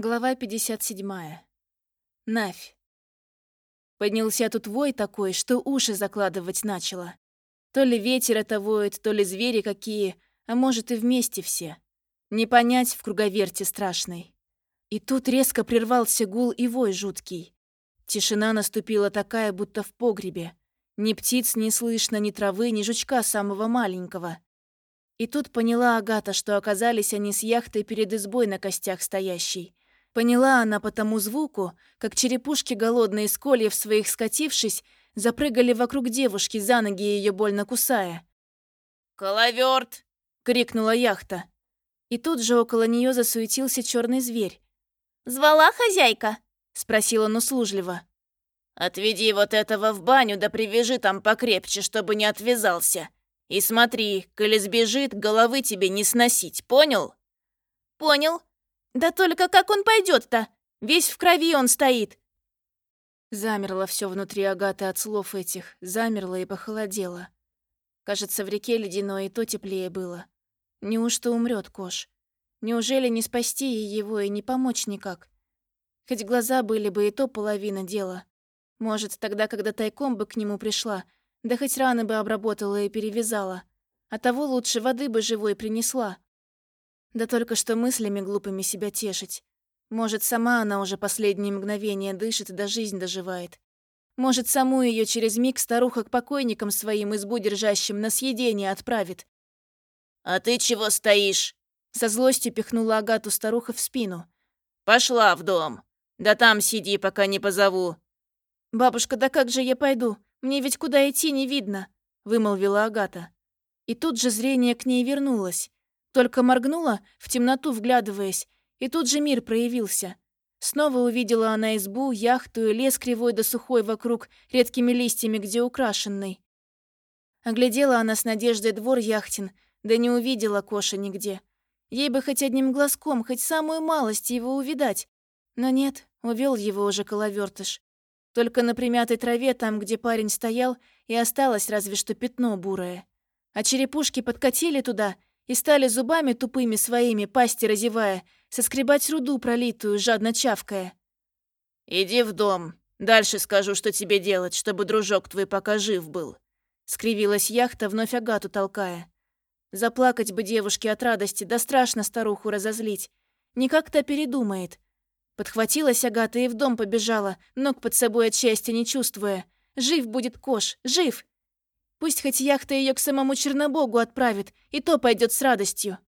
Глава 57. Навь. Поднялся тут вой такой, что уши закладывать начало. То ли ветер это воет, то ли звери какие, а может и вместе все. Не понять в круговерте страшной. И тут резко прервался гул и вой жуткий. Тишина наступила такая, будто в погребе. Ни птиц не слышно, ни травы, ни жучка самого маленького. И тут поняла Агата, что оказались они с яхтой перед избой на костях стоящей. Поняла она по тому звуку, как черепушки голодные с кольев своих скатившись, запрыгали вокруг девушки, за ноги ее больно кусая. «Коловерт!» — крикнула яхта. И тут же около нее засуетился черный зверь. «Звала хозяйка?» — спросил он услужливо. «Отведи вот этого в баню да привяжи там покрепче, чтобы не отвязался. И смотри, коли сбежит, головы тебе не сносить, понял?» «Понял», да только как он пойдет-то? Весь в крови он стоит. Замерло все внутри Агаты от слов этих, замерло и похолодело. Кажется, в реке ледяной и то теплее было. Неужто умрет Кош? Неужели не спасти его и не помочь никак? Хоть глаза были бы и то половина дела. Может, тогда, когда тайком бы к нему пришла, да хоть раны бы обработала и перевязала. А того лучше воды бы живой принесла. Да только что мыслями глупыми себя тешить. Может, сама она уже последние мгновения дышит да жизнь доживает. Может, саму ее через миг старуха к покойникам своим избу держащим на съедение отправит. «А ты чего стоишь?» Со злостью пихнула Агату старуха в спину. «Пошла в дом. Да там сиди, пока не позову». «Бабушка, да как же я пойду? Мне ведь куда идти не видно», — вымолвила Агата. И тут же зрение к ней вернулось. Только моргнула, в темноту вглядываясь, и тут же мир проявился. Снова увидела она избу, яхту и лес кривой да сухой вокруг, редкими листьями, где украшенный. Оглядела она с надеждой двор яхтин, да не увидела Коша нигде. Ей бы хоть одним глазком, хоть самую малость его увидать. Но нет, увел его уже коловертыш. Только на примятой траве, там, где парень стоял, и осталось разве что пятно бурое. А черепушки подкатили туда — и стали зубами тупыми своими, пасти разевая, соскребать руду пролитую, жадно чавкая. «Иди в дом. Дальше скажу, что тебе делать, чтобы дружок твой пока жив был», — скривилась яхта, вновь Агату толкая. Заплакать бы девушке от радости, да страшно старуху разозлить. Никак-то передумает. Подхватилась Агата и в дом побежала, ног под собой от счастья не чувствуя. Жив будет Кош, жив! Пусть хоть яхта ее к самому Чернобогу отправит, и то пойдет с радостью.